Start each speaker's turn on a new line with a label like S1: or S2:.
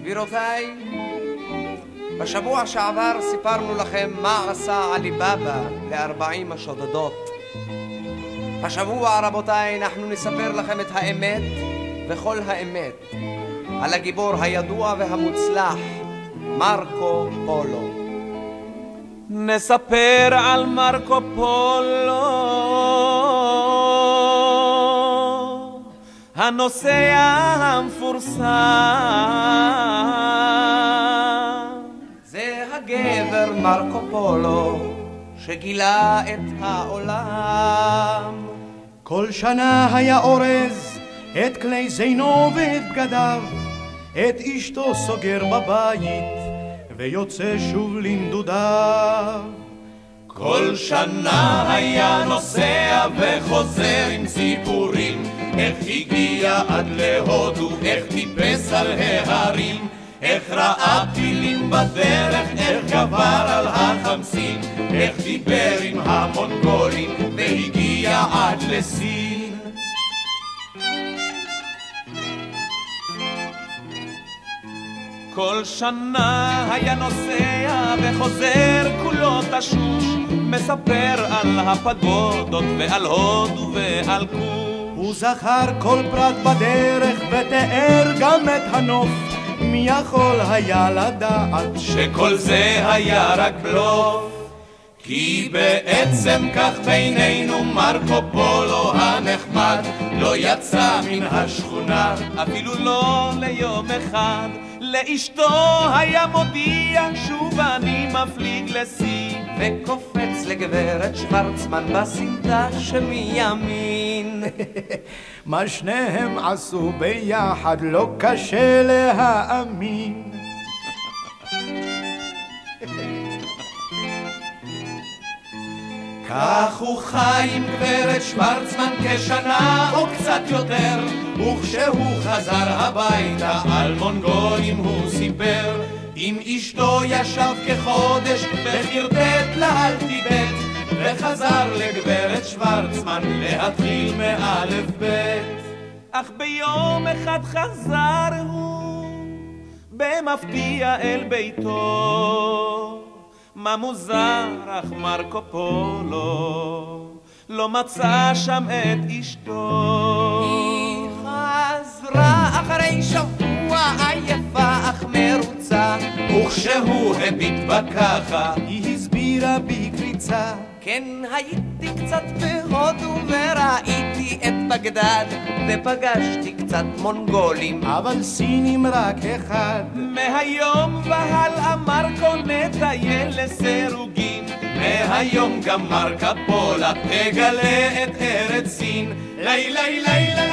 S1: גבירותיי, בשבוע שעבר סיפרנו לכם מה עשה עלי בבא לארבעים השודדות. השבוע, רבותיי, אנחנו נספר לכם את האמת וכל האמת על הגיבור הידוע והמוצלח, מרקו פולו.
S2: נספר על מרקו פולו, הנוסע המפורסם.
S1: זה הגבר מרקו פולו שגילה את העולם.
S3: כל שנה היה אורז את כלי זינו ואת בגדיו, את אשתו סוגר בבית, ויוצא שוב לנדודיו.
S4: כל שנה היה נוסע וחוזר עם סיפורים, איך הגיע עד להודו, איך טיפס על ההרים, איך ראה פילים בדרך, איך גבר על החמסין, איך דיבר עם המונגולים, והגיע עד לסין.
S2: כל שנה היה נוסע וחוזר כולו תשוש, מספר על הפגודות ועל הודו ועל כוש.
S3: הוא זכר כל פרט בדרך ותיאר גם את הנוף, מי יכול היה לדעת
S4: שכל זה היה רק בלוף? כי בעצם כך בינינו מרקו פולו הנחמד. לא יצא מן השכונה
S2: אפילו לא ליום אחד, לאשתו היה מודיע שוב אני מפליג לסין.
S1: לגברת שוורצמן בסמטה שמימין.
S3: מה שניהם עשו ביחד לא קשה להאמין.
S4: כך הוא חי עם גברת שוורצמן כשנה או קצת יותר וכשהוא חזר הביתה על מונגולים הוא סיפר עם אשתו ישב כחודש וחרטט לה על טיבט וחזר לגברת שוורצמן להתחיל מאלף בית
S2: אך ביום אחד חזר הוא במפתיע אל ביתו. מה מוזר, אך מרקו פולו לא מצא שם את אשתו.
S1: היא חזרה
S4: וכשהוא הביט בה ככה
S3: היא הסבירה בקריצה
S1: כן הייתי קצת בהודו וראיתי את בגדד, ופגשתי קצת מונגולים.
S3: אבל סינים רק אחד
S2: מהיום והלאה מרקו נטייל לסירוגין.
S4: מהיום גם מרקה פולה תגלה את ארץ סין לי לי לי לי